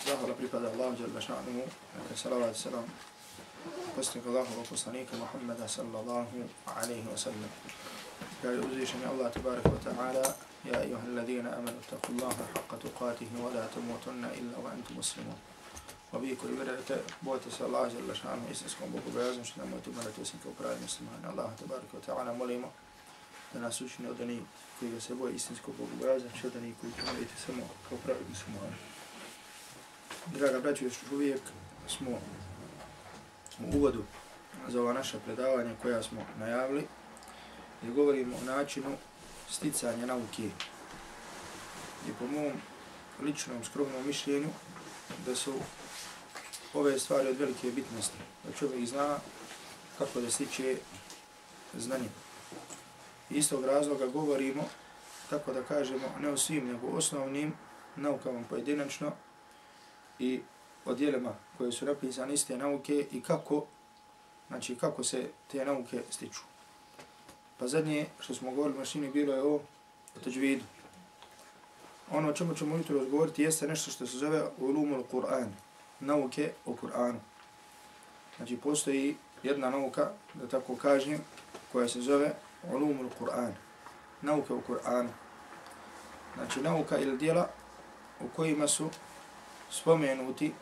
Zahvala pripada Allahu Jalla ša'nuhu, neka salavat salam postnika Allahu wa poslanika Muhammada sallallahu alaihi wa sallam. Kaže uzvišeni Allah tabaraka wa ta'ala, Ja ayuha alladhina amanu taku Allaha haqqa tuqatihi wa la tamutunna illa wa antum muslimun. Wa vi koji vjerujete, bojte se Allah Jalla ša'nuhu Bogu bojazom što nemojte umarati osim kao pravi muslimani. Allah tabaraka wa ta'ala molimo da nas učini od onih koji ga se boje istinskog Bogu bojazom što od onih koji će umarati samo kao pravi muslimani. Draga braćo, još uvijek smo u uvodu za ova naša predavanja koja smo najavili gdje govorimo o načinu sticanja nauke i po mom ličnom skromnom mišljenju da su ove stvari od velike bitnosti da čovjek zna kako da stiče znanje. Istog razloga govorimo tako da kažemo ne o svim nego osnovnim naukama pojedinačno i o dijelima koje su napisane iste nauke i kako, znači kako se te nauke stiču. Pa zadnje što smo govorili mašini bilo je o teđvidu. Ono o čemu ćemo jutro razgovoriti jeste nešto što se zove ulumul Kur'an, nauke o Kur'anu. Znači postoji jedna nauka, da tako kažem, koja se zove ulumul Kur'an, nauke o Kur'anu. Znači nauka ili dijela u kojima su spomenuti,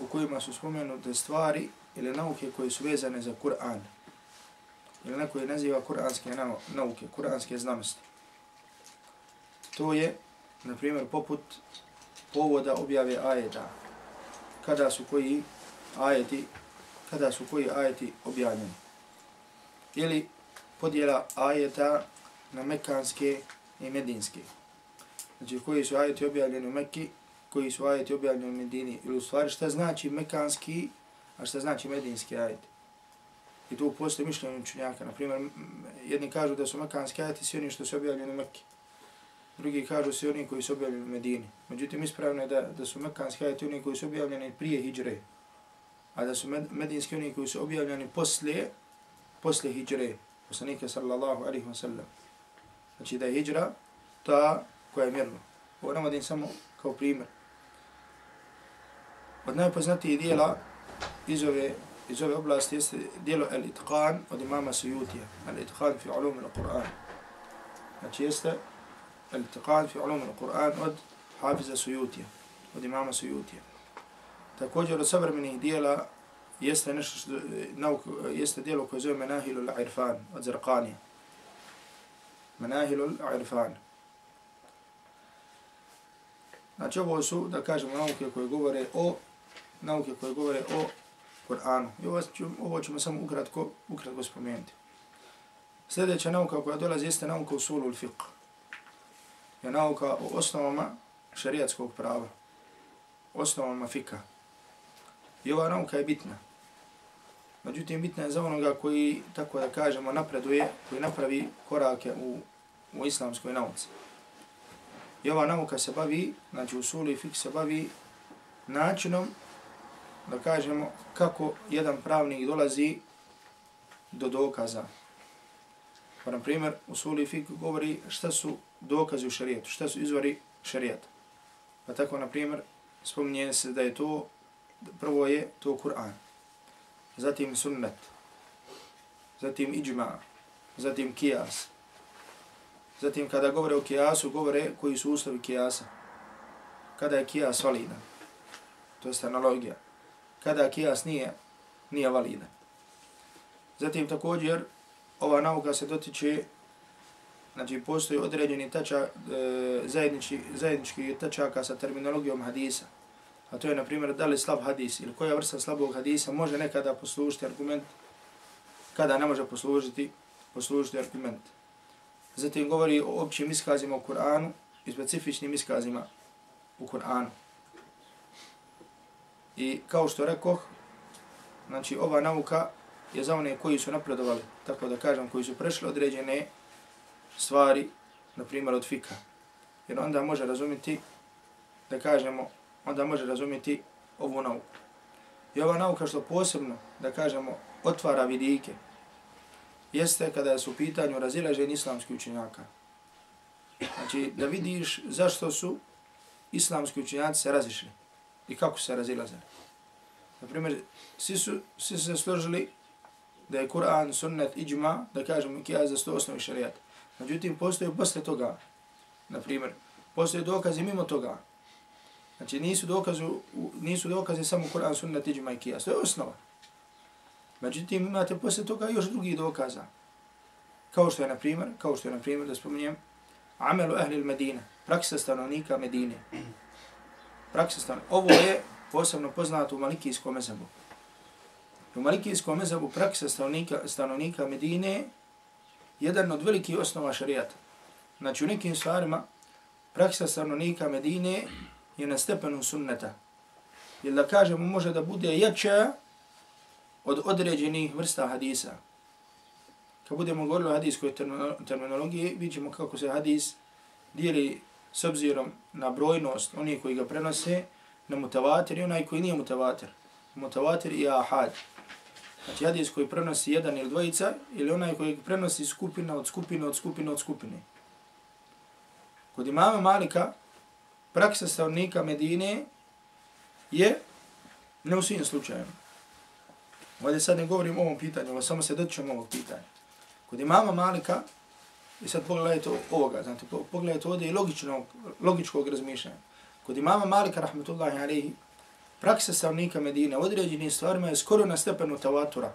u kojima su spomenute stvari ili nauke koje su vezane za Kur'an. Ili neko je naziva kur'anske nauke, kur'anske znanosti. To je, na primjer, poput povoda objave ajeta. Kada su koji ajeti, kada su koji ajeti objavljeni. Ili podjela ajeta na mekanske i medinske. Znači, koji su ajeti objavljeni u Mekki, koji su ajeti objavljeni u Medini, ili u stvari šta znači mekanski, a šta znači medinski ajeti. I tu postoje mišljenje učenjaka. Naprimjer, jedni kažu da su mekanski ajeti svi oni što su objavljeni u Mekke. Drugi kažu svi oni koji su objavljeni u Medini. Međutim, ispravno je da, da su mekanski ajeti oni koji su objavljeni prije hijđre, a da su med, medinski oni koji su objavljeni poslije, poslije hijđre, poslanike sallallahu alaihi wa sallam. Znači da je hijđra ta koja je mjerna. Ovo navodim samo kao primjer. Od najpoznatijih dijela iz ove, iz ove oblasti jeste dijelo Al-Itqan od imama Sujutija. Al-Itqan fi ulum al-Quran. Znači jeste Al-Itqan fi ulum al-Quran od Hafiza Sujutija. Od imama Sujutija. Također od savremenih dijela jeste nešto što, nauk, jeste dijelo koje zove Menahilu al-Irfan od Zirqanija. Menahilu al-Irfan. Znači ovo su, da kažemo, nauke koje govore o nauke koje govore o Kur'anu. I ovo, ćemo, ovo ćemo samo ukratko, ukratko spomenuti. Sljedeća nauka koja dolazi jeste nauka usulu fiqh. Je nauka o osnovama šariatskog prava. Osnovama fika. I ova nauka je bitna. Međutim, bitna je za onoga koji, tako da kažemo, napreduje, koji napravi korake u, u islamskoj nauci. I ova nauka se bavi, znači usulu i fik se bavi načinom da kažemo kako jedan pravnik dolazi do dokaza. Pa na primjer, u suli fik govori šta su dokazi u šarijetu, šta su izvori šarijeta. Pa tako, na primjer, spominje se da je to, prvo je to Kur'an, zatim sunnet, zatim iđma, zatim kijas. Zatim kada govore o kijasu, govore koji su uslovi kijasa. Kada je kijas validan to je analogija, kada kijas nije, nije validan. Zatim također, ova nauka se dotiče, znači postoji određeni tača, e, zajednički, zajednički tačaka sa terminologijom hadisa. A to je, na primjer, da li slab hadis ili koja vrsta slabog hadisa može nekada poslužiti argument, kada ne može poslužiti, poslužiti argument. Zatim govori o općim iskazima u Kur'anu i specifičnim iskazima u Kur'anu. I kao što rekoh, znači ova nauka je za one koji su napredovali, tako da kažem, koji su prešli određene stvari, na primjer od fika. Jer onda može razumjeti, da kažemo, onda može razumjeti ovu nauku. I ova nauka što posebno, da kažemo, otvara vidike, jeste kada su u pitanju razilažen islamski učenjaka. Znači, da vidiš zašto su islamski učenjaci se razišli i kako se razilaze. Naprimjer, svi su, svi su se složili da je Kur'an, sunnet, iđma, da kažemo kija za sto osnovi šarijata. Međutim, postoje posle toga, naprimjer, postoje dokazi mimo toga. Znači, nisu dokazu, nisu dokazi samo Kur'an, sunnet, iđma i kija. To je osnova. Međutim, imate posle toga još drugi dokaza. Kao što je, na primjer, kao što je, na primjer, da spominjem, amelu ahli il Medine, praksa stanovnika Medine. Praksa stane. Ovo je posebno poznato u Malikijskom mezabu. U Malikijskom mezabu praksa stanovnika, stanovnika Medine jedan od velikih osnova šarijata. Znači, u nekim stvarima praksa stanovnika Medine je na stepenu sunneta. Jer da kažemo, može da bude jača od određenih vrsta hadisa. Kad budemo govorili o hadiskoj terminologiji, vidimo kako se hadis dijeli s obzirom na brojnost onih koji ga prenose na mutavatir i onaj koji nije mutavatir. Mutavatir i ahad. Znači hadis koji prenosi jedan ili dvojica ili onaj koji prenosi skupina od skupine od skupine od skupine. Kod imama Malika praksa stavnika Medine je ne u svim slučajima. Ovdje sad ne govorim o ovom pitanju, ali samo se dotičem ovog pitanja. Kod imama Malika, i sad pogledajte ovoga, znate, pogledajte ovdje i logičnog, logičkog razmišljanja. Kod imama Malika, rahmetullahi alaihi, praksa stavnika Medine određenim stvarima je skoro na stepenu tavatura.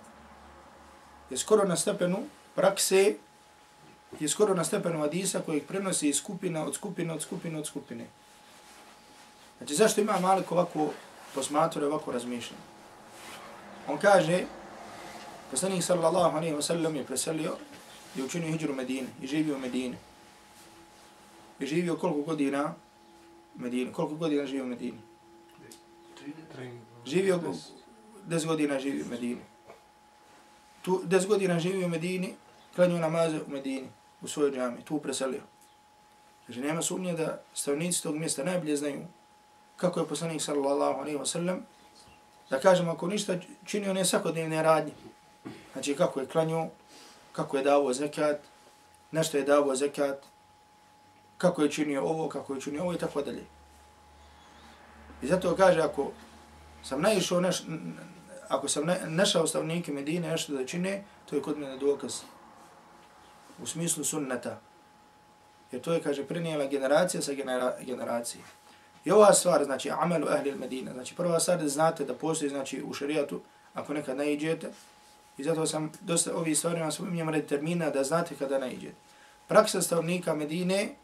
Je skoro na stepenu prakse, je skoro na stepenu hadisa kojeg prenosi iz skupina od skupine od skupine od skupine. Znači, zašto ima Malik ovako posmatura, ovako razmišljanje? On kaže, poslanik sallallahu alaihi wa sallam je preselio je učinio hijđru Medine i živio u Medine. I živio koliko godina Medine? Koliko godina živio u Medine? Živio 10 godina živio u Medine. Tu 10 godina živio u Medini, klanio namaze u Medini, u svojoj džami, tu preselio. Znači nema sumnje da stavnici tog mjesta najbolje znaju kako je poslanik sallallahu alaihi wa sallam da kažemo ako ništa činio ne svakodnevne radnje. Znači kako je klanio, kako je davo zekat, nešto je davo zekat, kako je činio ovo, kako je činio ovo i tako dalje. I zato kaže ako sam naišao neš, ako sam našao stavnike Medine nešto da čine, to je kod mene dokaz. U smislu sunneta. Jer to je, kaže, prenijela generacija sa genera generacije. I ova stvar, znači, amelu ahli Medine. znači, prva stvar da znate da postoji, znači, u šarijatu, ako nekad ne iđete, i zato sam dosta ovih stvari vam spominjam red termina da znate kada najđe. Praksa stavnika Medine,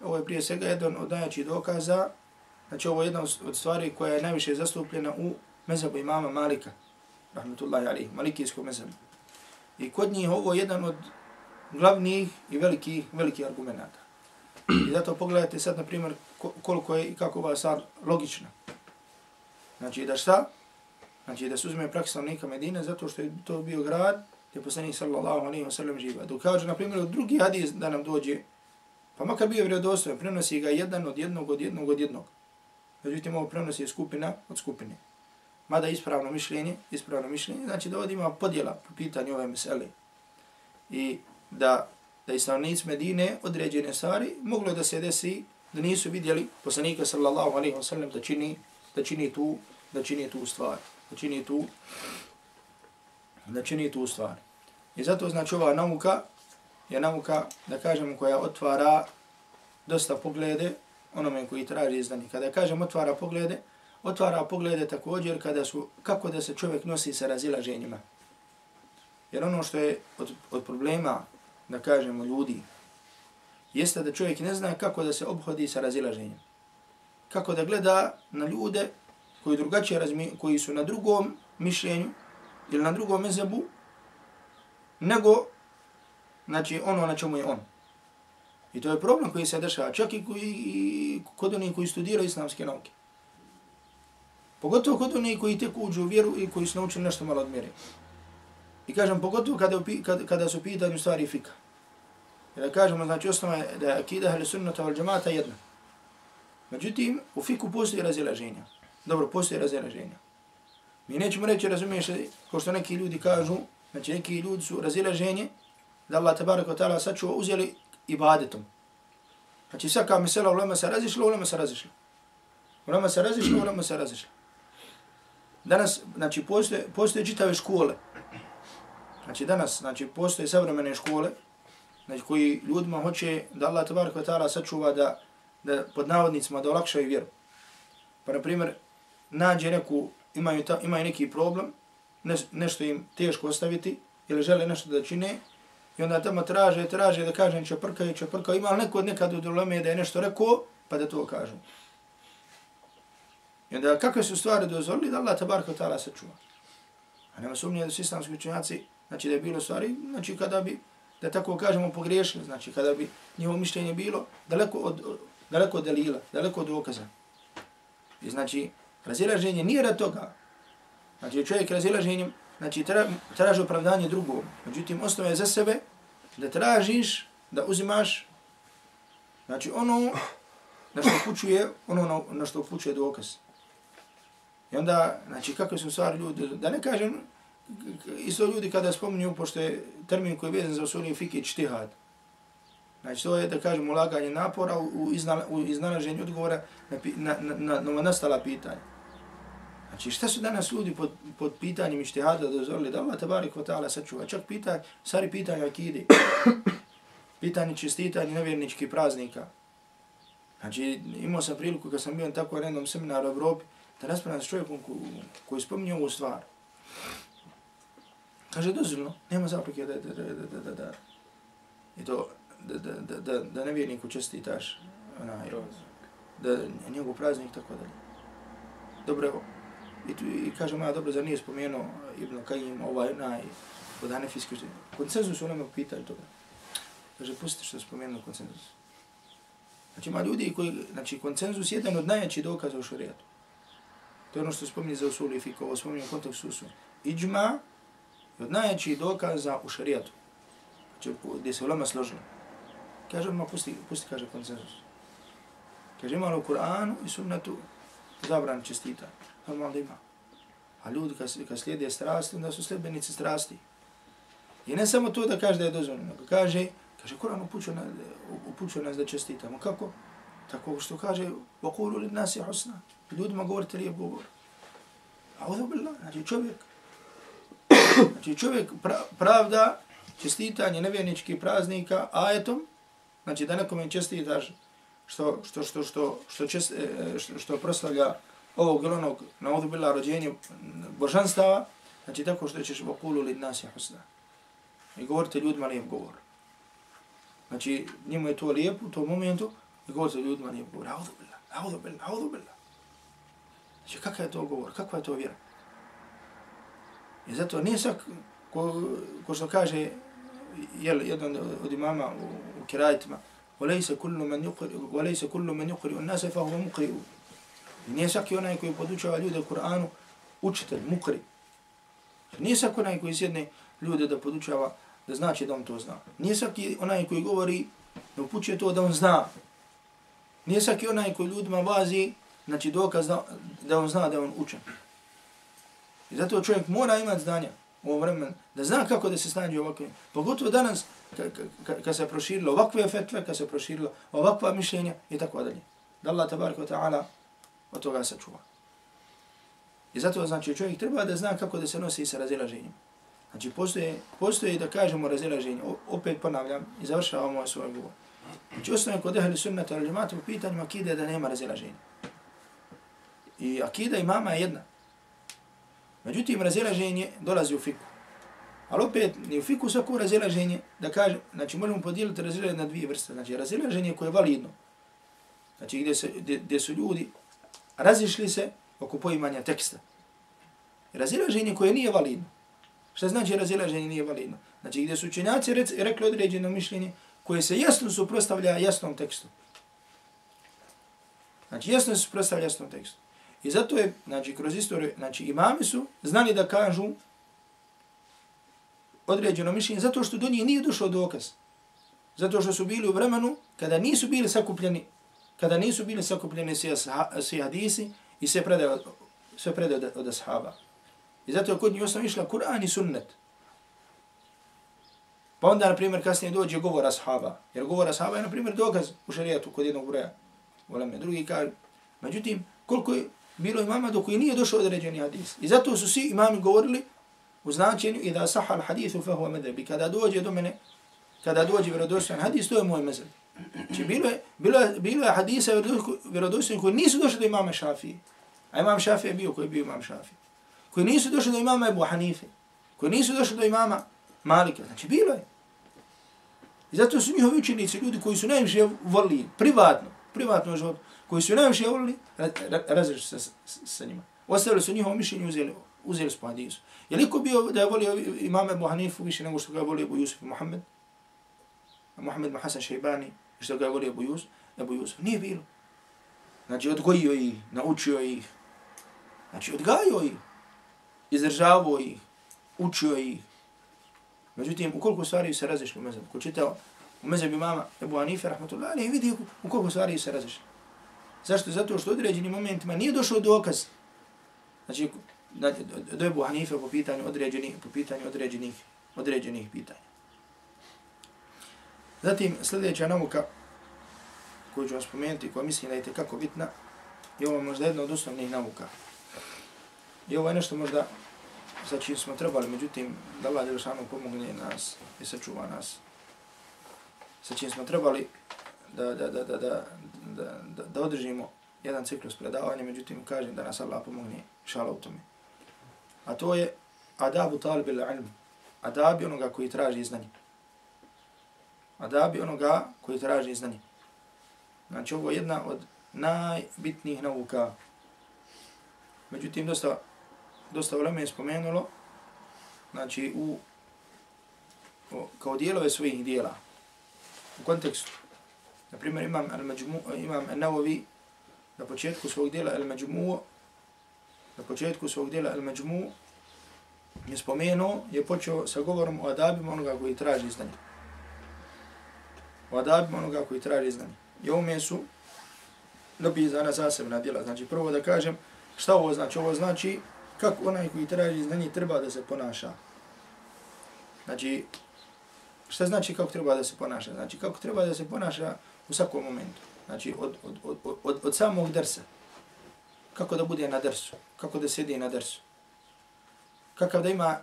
ovo je prije svega jedan od najjačih dokaza, znači, ovo je jedna od stvari koja je najviše zastupljena u mezabu imama Malika, rahmetullahi alihi, malikijskom mezabu. I kod njih ovo je jedan od glavnih i velikih, velikih argumenta. I zato pogledajte sad, na primjer, koliko je i kako ova stvar logična. Znači da šta? Znači da se uzme praksa neka Medine zato što je to bio grad gdje poslanik sallallahu alaihi wa sallam živa. Dok kaže, na primjer, drugi hadis da nam dođe, pa makar bio vredostojen, prenosi ga jedan od jednog, od jednog, od jednog. Međutim, ovo prenosi skupina od skupine. Mada ispravno mišljenje, ispravno mišljenje, znači da ovdje ima podjela po pitanju ove mesele. I da da i stanovnic Medine određene stvari, moglo da se desi da nisu vidjeli poslanika sallallahu alaihi wa sallam da čini, da čini tu, da čini tu stvar, da čini tu, da čini tu stvar. I zato znači ova nauka je nauka, da kažemo, koja otvara dosta poglede onome koji traži izdanje. Kada kažem otvara poglede, otvara poglede također kada su, kako da se čovjek nosi sa razilaženjima. Jer ono što je od, od problema, da kažemo, ljudi, jeste da čovjek ne zna kako da se obhodi sa razilaženjem. Kako da gleda na ljude koji drugačije razmi, koji su na drugom mišljenju ili na drugom mezebu, nego znači ono na čemu je on. I to je problem koji se dešava, čak i, koji, i kod onih koji studiraju islamske nauke. Pogotovo kod onih koji tek uđu u vjeru i koji su naučili nešto malo od mjere. I kažem, pogotovo kada, kada, kada su pitanju stvari fika. Jer da kažemo, znači osnova je da je akida ahli sunnata wal džamata jedna. Međutim, u fiku postoji razilaženja. Dobro, postoje razilaženja. Mi nećemo reći, razumiješ, ko što neki ljudi kažu, znači neki ljudi su razilaženje, da Allah tabarak wa ta'ala sačuva uzeli ibadetom. Znači svaka mesela ulema se razišla, ulema se razišla. Ulema se razišla, ulema se razišla. Danas, znači, postoje, postoje čitave škole. Znači, danas, znači, postoje savremene škole, znači, koji ljudima hoće da Allah tabarak wa ta'ala sačuva da, da pod navodnicima da olakšaju vjeru. Pa, na primjer, nađe neku, imaju, ta, imaju neki problem, ne, nešto im teško ostaviti, ili žele nešto da čine, I onda tamo traže, traže da kažem čeprkaju, čeprkaju. Ima li neko od nekad u dolome da je nešto rekao, pa da to kažu. I onda kakve su stvari dozvolili da Allah tabarka ta'ala sačuva. A nema sumnije da su islamski učenjaci, znači da je bilo stvari, znači kada bi, da tako kažemo, pogriješili, znači kada bi njihovo mišljenje bilo daleko od, daleko od delila, daleko od dokaza. I znači, razilaženje nije rad toga. Znači čovjek razilaženjem znači tra, traži opravdanje drugom. Međutim, osnova je za sebe da tražiš, da uzimaš, znači ono na što upućuje, ono na, na što upućuje dokaz. I onda, znači, kakve su stvari ljudi, da ne kažem, isto ljudi kada spominju, pošto je termin koji je vezan za usulije fiki čtihad. Znači, to je, da kažem, ulaganje napora u, iznala, u iznalaženju odgovora na, na, na, na, na nastala pitanja. Znači šta su danas ljudi pod, pod pitanjem ištihada dozvolili da Allah tabari kva ta'ala sačuva. Čak pitanje, stari pitanje akide. pitanje čestitanje nevjerničkih praznika. Znači imao sam priliku kad sam bio na tako jednom seminaru u Evropi da raspravljam s čovjekom ko, koji spominje ovu stvar. Kaže dozvoljno, nema zapreke da, da, da, da, da, da, I to, da, da, da, da, da nevjerniku čestitaš onaj, da njegov praznik tako dalje. Dobro, I, i kažem, ja dobro, za nije spomenuo Ibn Kajim, ovaj naj, od Hanefijski, koncenzus u nama pitaju toga. Kaže, pustite što je spomenuo koncenzus. Znači, ima ljudi koji, znači, koncenzus je jedan od najjačih dokaza u šarijatu. To je ono što spominje za usuli fiko, ovo spominje u kontekstu usul. Iđma je od najjačih dokaza u šarijatu. Znači, gdje se ulama složila. Kaže, ma pusti, pusti, kaže koncenzus. Kaže, imalo u Kur'anu i sunnetu zabran čestitanje normalno ima. A ljudi kad, kad slijede strasti, onda su sljedbenici strasti. I ne samo to da kaže da je dozvoljeno, nego kaže, kaže, Koran upućuje nas, upućuje nas da čestitamo. Kako? Tako što kaže, vakulu li nas je hosna. Ljudima govorite lijep govor. A ovo bilo, znači čovjek. Znači čovjek pra, pravda čestitanje nevjerničkih praznika ajetom, znači da nekome čestitaš što, što, što, što, što, čest, e, e, što, što proslavlja ovog ili na ovdje bila rođenje božanstava, znači tako što ćeš vokulu li nas je husna. I govorite ljudima lijep govor. Znači, njemu je to lijepo u tom momentu, i govorite ljudima lijep govor. Audu bila, audu bila, audu bila. Znači, kakav je to govor, kakva je to vjera? I zato nije sak, ko, ko što kaže jel, jedan od imama u, u kirajitima, وَلَيْسَ كُلُّ مَنْ يُقْرِئُ وَلَيْسَ كُلُّ مَنْ يُقْرِئُ النَّاسَ فَهُوَ مُقْرِئُ Nije svaki onaj koji podučava ljude u Kur'anu učitelj, mukri. Nije svaki onaj koji sjedne ljude da podučava da znači da on to zna. Nije svaki onaj koji govori da upućuje to da on zna. Nije svaki onaj koji ljudima vazi, znači dokaz da, da on zna da on učen. I zato čovjek mora imati znanja u ovom vremenu, da zna kako da se snađe ovakve. Pogotovo danas, kad ka, ka se proširilo ovakve fetve, kad se proširilo ovakva mišljenja i tako dalje. Da Allah tabaraka wa ta'ala od toga se čuva. I zato znači čovjek treba da zna kako da se nosi sa razilaženjem. Znači postoje, postoje da kažemo razilaženje, opet ponavljam i završavamo ovaj svoj govor. Znači osnovno kod ehli sunnata ili džemata u pitanju akide da nema razilaženja. i akida imama je jedna. Međutim, razilaženje dolazi u fiku. Ali opet, ni u fiku svako razilaženje, da kaže, znači možemo podijeliti razilaženje na dvije vrste. Znači, razilaženje koje je validno. Znači, gdje, se, gdje, gdje su ljudi razišli se oko poimanja teksta. Razilaženje koje nije validno. Šta znači razilaženje nije validno? Znači, gdje su učenjaci rekli određeno mišljenje koje se jasno suprostavlja jasnom tekstu. Znači, jasno se suprostavlja jasnom tekstu. I zato je, znači, kroz istoriju, znači, imami su znali da kažu određeno mišljenje, zato što do njih nije došao dokaz. Zato što su bili u vremenu kada nisu bili sakupljeni, kada nisu bili sakupljeni svi, svi hadisi i sve predaje, sve predaje od, od ashaba. I zato je kod njih osnovno išla Kur'an i sunnet. Pa onda, na primjer, kasnije dođe govor ashaba. Jer govor ashaba je, na primjer, dokaz u šarijetu kod jednog broja. Voleme, drugi kaže. Međutim, koliko je bilo imama dok je nije došao određeni hadis. I zato su svi imami govorili u značenju i da sahal hadithu fa huwa. Kada dođe do mene, kada dođe vjerodostojan hadis, to je moj mezheb. Znači bilo je, bilo je, bilo je hadisa vjerodostojni koji nisu došli do imama Šafije. A imam Šafije je bio koji je bio imam Šafije. Koji nisu došli do imama Ebu Hanife. Koji nisu došli do imama Malika. Znači bilo je. I zato su njihovi učenici, ljudi koji su najviše volili privatno, privatno život, koji su najviše volili, razrešli se sa njima. Ostavili su njihovo mišljenje, uzeli, uzeli su po hadisu. Je li ko bio da je volio imama Ebu Hanifu više nego što ga je volio Ebu Jusuf i Muhammed? Muhammed Mahasan Šeibani, što ga je volio Ebu Jusuf? Ebu Jusuf. Nije bilo. Znači, odgojio ih, naučio ih. Znači, odgajio ih. Izdržavao ih. Učio ih. Međutim, u koliko stvari se razišli u mezhebu? Ko čitao u mezhebu imama Ebu Hanife, rahmatullahi, ali vidi u koliko stvari se razišli. Zašto? Zato što u određenim momentima nije došao dokaz. Znači, znači do Ebu Hanife po pitanju određenih, po pitanju određenih, određenih pitanja. Zatim, sljedeća nauka koju ću vam spomenuti, koja mislim da je kako bitna, je ovo možda jedna od osnovnih nauka. I ovo je nešto možda sa čim smo trebali, međutim, da Allah Đelšanu pomogne nas i sačuva nas. Sa čim smo trebali da, da, da, da, da, da, da, da održimo jedan ciklus predavanja, međutim, kažem da nas Allah pomogne šala u tome. A to je adabu talib il ilm. Adabi onoga koji traži znanje. Adabi onoga koji traži znanje. Znači, ovo je jedna od najbitnijih nauka. Međutim, dosta dosta vreme je spomenulo, znači u, o, kao dijelove svojih dijela, u kontekstu. Na primjer, imam al imam al-Nawawi na početku svog dijela al-Majmu, na početku svog dijela al-Majmu je spomenuo, je počeo sa govorom o adabima onoga koji traži znanje. O adabima onoga koji traži znanje. I ovome su napisana zasebna djela. Znači, prvo da kažem, šta ovo znači? Ovo znači kako onaj koji traži znanje treba da se ponaša. Znači, šta znači kako treba da se ponaša? Znači, kako treba da se ponaša u svakom momentu. Znači, od, od, od, od, od samog drsa. Kako da bude na drsu. Kako da sedi na drsu. Kakav da ima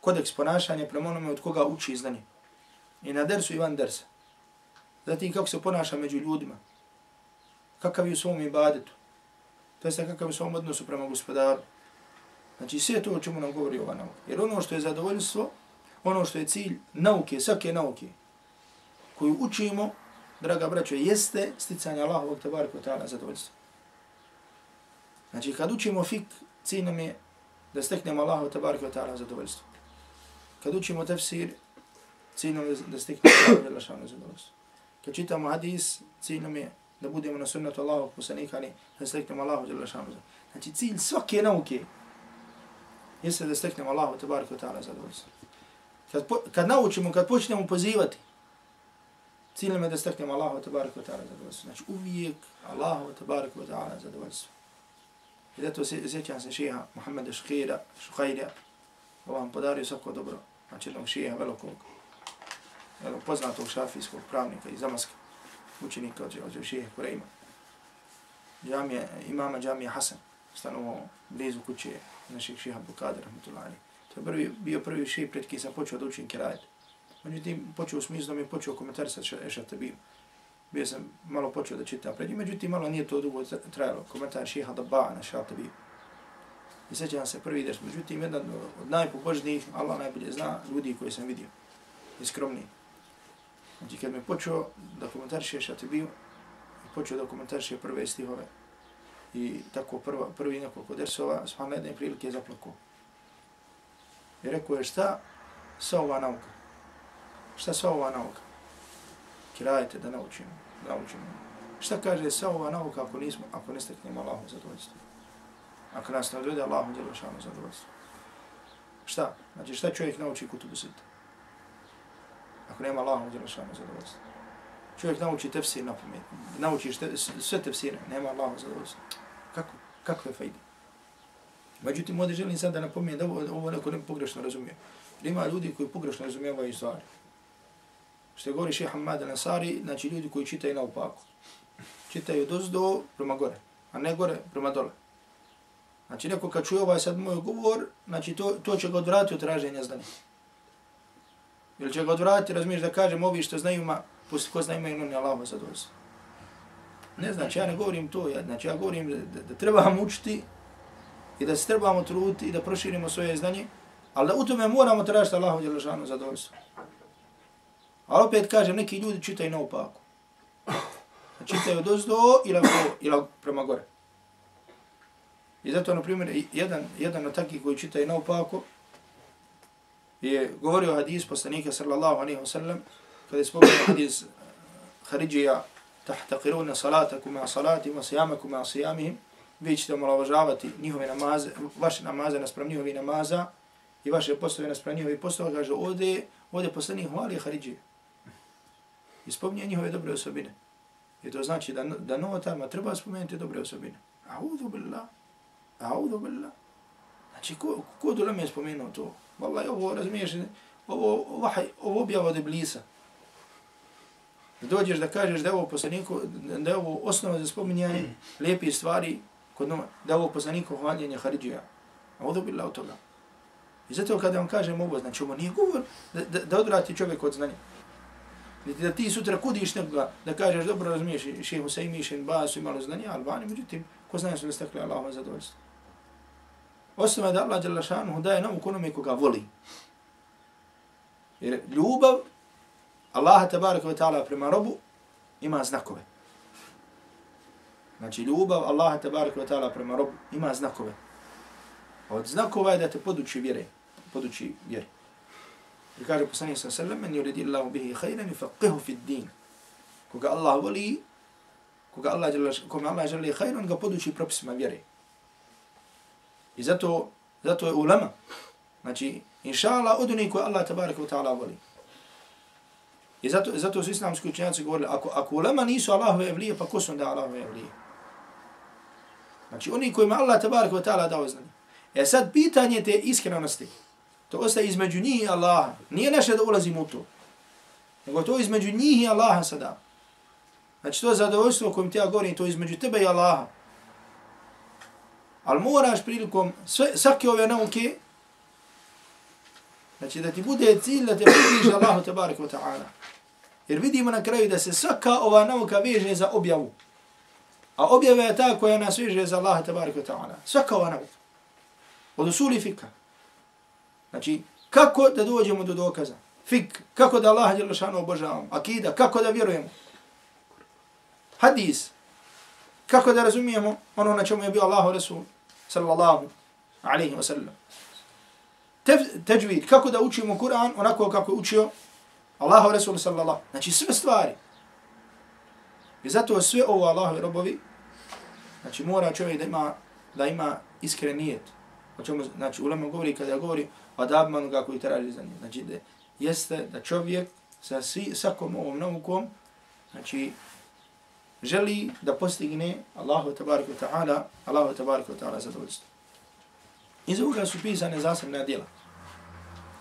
kodeks ponašanja prema onome od koga uči znanje. I na dersu i van dersa. Zatim kako se ponaša među ljudima. Kakav je u svom ibadetu. To je kakav je u svom odnosu prema gospodaru. Znači sve to o čemu nam govori ova nauka. Jer ono što je zadovoljstvo, ono što je cilj nauke, svake nauke, koju učimo, draga braćo, jeste sticanje Allahovog tabarika ta'ala zadovoljstva. Znači kad učimo fik, cilj nam je da steknemo Allahov tabarika ta'ala zadovoljstvo. Kad učimo tefsir, cilj nam je da steknemo Allahov ta'ala zadovoljstvo. Kad čitamo hadis, cilj nam je da budemo na sunnetu Allahu poslanika, da steknemo Allahu ta'ala zadovoljstvo. Znači cilj svake nauke, jeste da steknemo Allahu te bareke taala zadovoljstvo. Kad po, kad naučimo, kad počnemo pozivati, cilj nam je da steknemo Allahu te bareke taala zadovoljstvo. Znači uvijek Allahu te bareke taala zadovoljstvo. I zato se sjećam se šeha Muhammeda Škhira, Šuhajra, Allah vam podario svako dobro, znači jednog šeha velikog, poznatog šafijskog pravnika iz Zamaska, učenika od, od šeha Kureyma. Džamija, imama džamija Hasan, stanovao blizu kuće našeg šeha Bukada, rahmatullahi. To je prvi, bio prvi šej pred kje sam počeo da učim kirajet. Međutim, počeo s mizdom i počeo komentarisati sa Tabib. bio sam malo počeo da čitam pred njim, međutim malo nije to dugo trajalo, komentar šeha Dabba na Šatibi. I sećam se prvi ders, međutim jedan od najpobožnijih, Allah najbolje zna, ljudi koji sam vidio, i skromniji. Znači kad me počeo da komentariše Šatibiju, počeo da komentariše prve stihove, i tako prva, prvi nekoliko dersova, sva jedne prilike je zaplakao. I rekao je šta sa ova nauka? Šta sa ova nauka? Kirajte da naučimo, da naučimo. Šta kaže sa ova nauka ako nismo, ako ne steknemo Allahom zadovoljstvo? Ako nas ne odvede Allahom djelošanu zadovoljstvo? Šta? Znači šta čovjek nauči kutubu sita? Ako nema Allahom Đelešanu zadovoljstvo? Čovjek nauči tefsir na pamet, nauči te, sve tefsire, nema Allahom zadovoljstvo. Kako? Kako je fajda? Međutim, ovdje želim sad da napomijem da ovo, ovo neko ne pogrešno razumije. Ima ljudi koji pogrešno razumijevaju stvari. Što govori šeha Hamad al-Nasari, znači ljudi koji čitaju na upaku. Čitaju dozdo prema gore, a ne gore prema dole. Znači neko kad čuje ovaj sad moj govor, znači to, to će ga odvratiti od traženja znanja. Ili će ga odvratiti, razumiješ da kažem ovi što znaju ma, pusti ko znaju imaju noni Allahom zadovoljstvo. Ne znači, ja ne govorim to, ja, znači ja govorim da, da, da trebamo učiti i da se trebamo truditi i da proširimo svoje znanje, ali da u tome moramo tražiti Allahom djelašanu zadovoljstvo. Ali opet kažem, neki ljudi čitaju naopako. Čitaju od ozdo ili, ili prema gore. I zato, na primjer, jedan, jedan od takih koji čitaju naopako, je govorio hadis poslanika sallallahu alaihi wa sallam kada je spomenuo hadis eh, Haridžija tahtakiruna salatakum ma salatim wa siyamakum ma siyamihim vi ćete omalovažavati njihove namaze, vaše namaze naspram njihovi namaza i vaše postove naspram njihovi postove, kaže ovdje, ovdje poslanik hvali Haridžije i spominje njihove dobre osobine. I to znači da, da novotarima treba spomenuti dobre osobine. A'udhu billah. A'udhu billah. Znači, ko, ko do je spomenuo to? Wallahi, ovo razumiješ, ovo, vahaj, ovo objava od Iblisa. Da dođeš da kažeš da je ovo poslaniku, da je ovo osnova za spominjanje lijepih stvari, kod nova, da je ovo poslaniku hvaljenje Haridžija. A'udhu billah od toga. I zato kada vam kažem ovo, znači ovo nije govor da, da, da odvrati čovjek od znanja. Niti da ti sutra kudiš nekoga, da kažeš dobro razumiješ šehu Sejmi i šehu Basu malo znanja, Albani, međutim, ko znaju su nastakli Allahova zadovoljstvo. Osnova je da Allah Đalašanu daje nam ukonome koga voli. Jer ljubav Allaha tabaraka wa ta'ala prema robu ima znakove. Znači ljubav Allaha tabaraka wa ta'ala prema robu ima znakove. Od znakova je da te poduči vjere. Poduči vjere. Jer kaže poslanik sa sallam, men yuridi Allahu bihi khayran yufaqihu fi din. Koga Allah voli, koga Allah želi, koga Allah želi khayran, ga poduči propisima vjere. I zato, zato je ulema. Znači, inša Allah, od onih koje Allah tabaraka wa ta'ala voli. I zato, zato su islamski učenjaci govorili, ako, ako ulema nisu Allahove evlije, pa ko su onda Allahove evlije? Znači, oni kojima Allah tabaraka wa ta'ala dao znanje. E sad, pitanje te iskrenosti. To ostaje između njih i Allaha. Nije naše da ulazimo u to. Nego to između njih i Allaha sada. Znači to je zadovoljstvo kojim ti ja govorim, to između tebe i Allaha. Ali moraš prilikom sve, svake ove nauke, znači da ti bude cilj da te približi Allahu tabaraka wa ta'ala. Jer vidimo na kraju da se svaka ova nauka veže za objavu. A objava je ta koja nas veže za Allaha tabaraka wa ta'ala. Svaka ova nauka. Od usuli fika. Znači, kako da dođemo do dokaza? Fik, kako da Allah je obožavamo? Akida, kako da vjerujemo? Hadis, kako da razumijemo ono na čemu je bio Allahu Rasul, sallallahu alaihi wa sallam? Teđvid, kako da učimo Kur'an onako kako je učio Allah Rasul, sallallahu Znači, sve stvari. I zato sve ovo Allahu robovi, znači mora čovjek da ima, da ima iskren nijet. O čemu, znači, ulema govori kada govori o dabmanu kako je traži za njim. Znači, da jeste da čovjek sa svi, svakom ovom naukom, znači, želi da postigne Allahu tabaraka ta'ala, Allahu tabaraka ta'ala zadovoljstvo. Iz ovoga su pisane zasebna djela.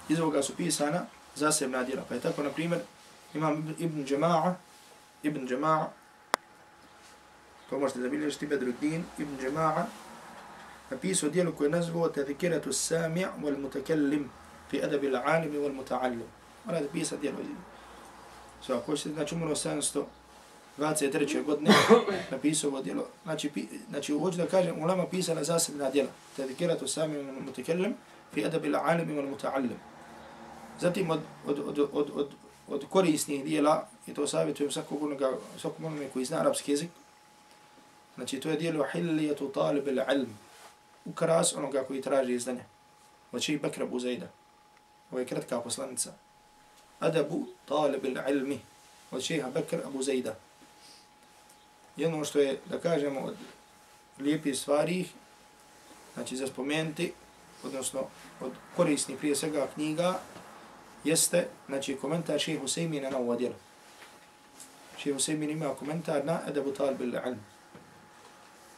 Iz ovoga su pisana zasebna djela. Pa je tako, na primjer, imam Ibn Jama'a, Ibn Jama'a, to možete zabilježiti Bedruddin, Ibn Jama'a, napisao djelo koje je nazvao Tadhikiratu sami' wal mutakallim fi adabi al-alimi wal muta'allim. Ona je napisao dijelo. So, znači, ako ćete, znači umro 700 23. godine napisao ovo djelo. Znači, pi, znači hoću da kažem, ulema pisala zasebna djela. Tadikiratu sami mutakellim fi adabi l'alim ima muta'allim. Zatim od, od, od, od, od, od korisnih dijela, i to savjetujem svakog onoga, svakog onoga koji zna arapski jezik, znači to je dijelo hillijetu talib il-ilm, ukras onoga koji traži izdanje. Od šeji Bekra Buzajda. Ovo je kratka poslanica. Adabu talib il-ilmi. Od šeha Bekra Abu Zajda. Jedno što je, da kažemo, od lijepih stvari, znači za spomenuti, odnosno od korisnih prije svega knjiga, jeste, znači, komentar šehe Huseymina na ovo djelo. Šehe Huseymin ima komentar na Edebu talib il-ilm.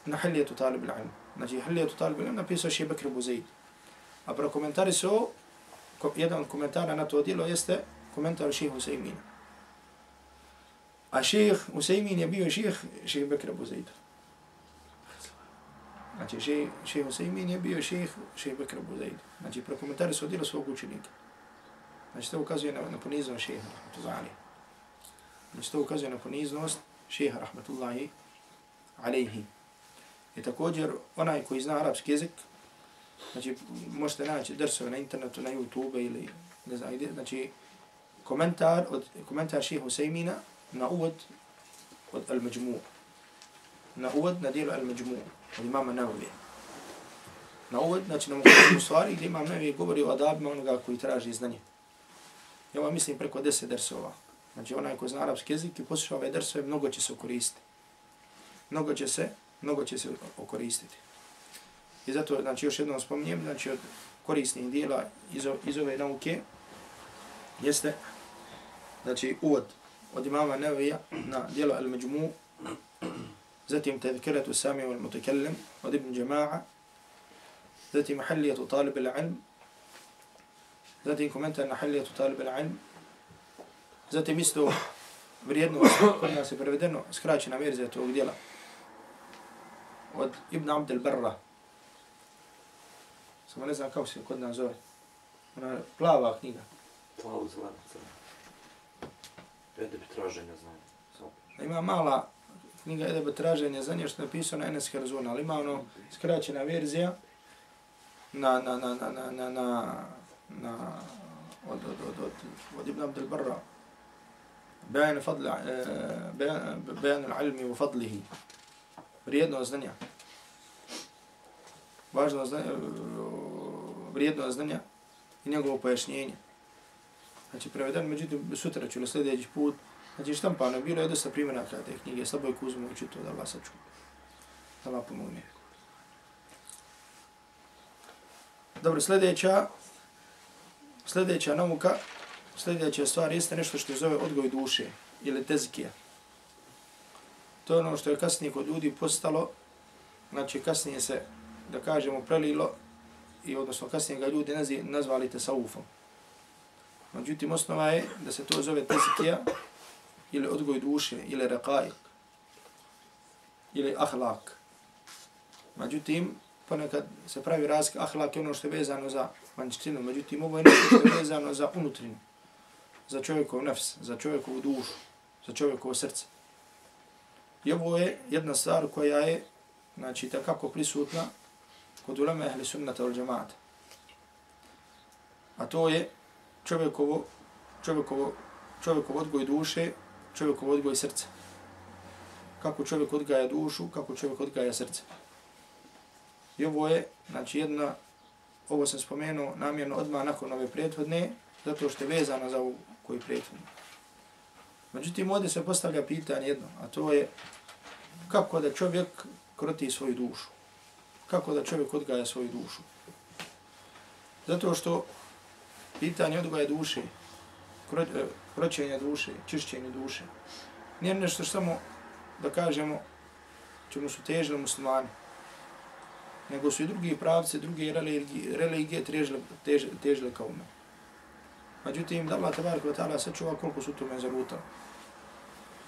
Na hiljetu talib il-ilm. Znači, hiljetu talib il-ilm napisao šehe Bekra Buzeid. A pro komentari su, jedan komentar na to djelo jeste komentar šehe Huseymina. A šejh Usaymin je bio šejh šejh Bekr Abu Zaid. Znači šejh Usaymin je bio šejh šejh Bekr Abu Zaid. Znači prokomentari su djelo svog učenika. Znači to ukazuje na, na poniznost šejha rahmatullahi Znači to ukazuje na poniznost šejha rahmetullahi alaihi. I također onaj koji zna arapski jezik, znači možete naći drsove na internetu, na YouTube ili ne znam gdje, znači komentar od komentar šejha Usaymina na uvod od Al-Majmu. Na uvod na dijelu Al-Majmu od imama Nawawi. Na uvod, znači na mogu stvari gdje imam Nawawi govori o adabima onoga koji traži znanje. Ja vam mislim preko deset dersova. Znači onaj ko zna arapski jezik i posluša ove dersove, mnogo će se koristiti. Mnogo će se, mnogo će se okoristiti. I zato, znači još jednom spominjem, znači od korisnih dijela iz, iz ove nauke jeste, znači uvod od imama Nevija na dijelo Al-Majmu, zatim tadhkiratu sami wal mutakallim od Ibn Jama'a, zatim halijatu talib il-ilm, zatim komentar na halijatu talib il-ilm, zatim isto vrijedno, kod nas je prevedeno, skraćena verzija tog dijela od Ibn Abd al-Barra. Samo ne znam kako se kod nas zove. Ona plava knjiga. Plavo zlanica. Edeb traženja znanja. Ima mala knjiga Edeb traženja znanja što je napisao na NSK ali ima ono skraćena verzija na, na, na, na, na, na, na, na od, od, od, od, od Ibn Abdel Barra. Bejan fadli, eh, bajan al-ilmi u fadlihi. Vrijedno znanja. Važno znanja, vrijedno znanja i njegovo pojašnjenje. Znači, preveden, međutim, sutra ću ili sljedeći put, znači, štampano bilo je dosta primjenaka te knjige, slabo je kuzmo učito da vas saču. Da vam pomogne. Dobro, sljedeća, sljedeća nauka, sljedeća stvar jeste nešto što zove odgoj duše ili tezikija. To je ono što je kasnije kod ljudi postalo, znači kasnije se, da kažemo, prelilo i odnosno kasnije ga ljudi nazvali tesaufom. Međutim, osnova je da se to zove tezikija ili odgoj duše ili rekaik ili ahlak. Međutim, ponekad se pravi razlik ahlak je ono što je vezano za vanjštinu, međutim, ovo je nešto što je vezano za unutrinu, za čovjekov nefs, za čovjekovu dušu, za čovjekovo srce. I ovo je jedna stvar koja je, znači, takako prisutna kod ulema ehli sunnata ili džemata. A to je čovjekovo, čovjekovo, čovjekovo odgoj duše, čovjekovo odgoj srca. Kako čovjek odgaja dušu, kako čovjek odgaja srce. I ovo je, znači jedna, ovo sam spomenuo namjerno odmah nakon ove prethodne, zato što je vezano za ovu koji je. Međutim, ovdje se postavlja pitanje jedno, a to je kako da čovjek kroti svoju dušu. Kako da čovjek odgaja svoju dušu. Zato što pitanje odgoja duše, e, kroćenja duše, čišćenje duše, nije nešto što samo, da kažemo, čemu su težili muslimani, nego su i drugi pravci, drugi religije, religije težile, težile, težile kao me. Međutim, da Allah tabarik wa ta'ala sačuva koliko su tome zarutali.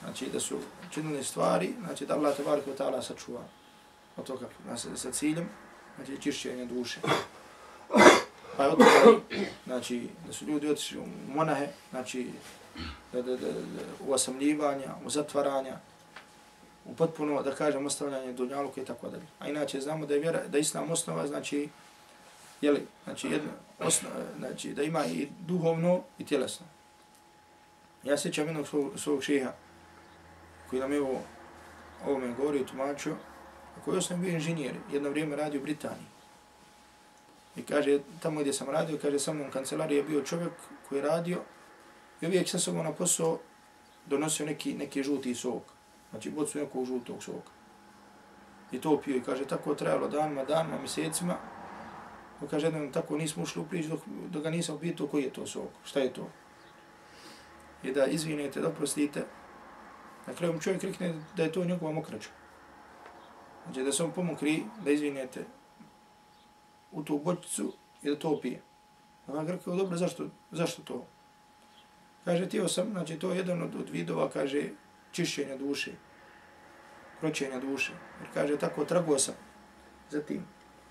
Znači, da su činili stvari, znači da Allah tabarik wa ta'ala sačuva od toga sa ciljem, znači čišćenje duše. Pa je od toga, znači, da su ljudi otišli u monahe, znači, da, da, da, da, u osamljivanja, u zatvaranja, u potpuno, da kažem, ostavljanje dunjaluka i tako dalje. A inače znamo da je vjera, da je islam osnova, znači, jeli, znači, jedna osnova, znači, da ima i duhovno i tjelesno. Ja sjećam jednog svog, svog šeha, koji nam je ovo, ovo me govori i tumačio, koji sam bio inženjer, jedno vrijeme radio u Britaniji. I kaže, tamo gdje sam radio, kaže, sa mnom kancelarije je bio čovjek koji je radio i uvijek sa sobom na posao donosio neki, neki žuti sok. Znači, bocu nekog žutog soka. I to pio i kaže, tako trajalo danima, danima, mjesecima. Pa kaže, jednom tako nismo ušli u priču dok, dok ga nisam pitao koji je to sok, šta je to. I da izvinete, da prostite. Na kraju mu čovjek rekne da je to njegova mokrača. Znači da se on pomokri, da izvinete u tu bočicu i da to pije. Ona Grka je dobro, zašto, zašto to? Kaže, tio sam, znači to je jedan od, od vidova, kaže, čišćenja duše, kroćenja duše. Jer kaže, tako trago sam, zatim,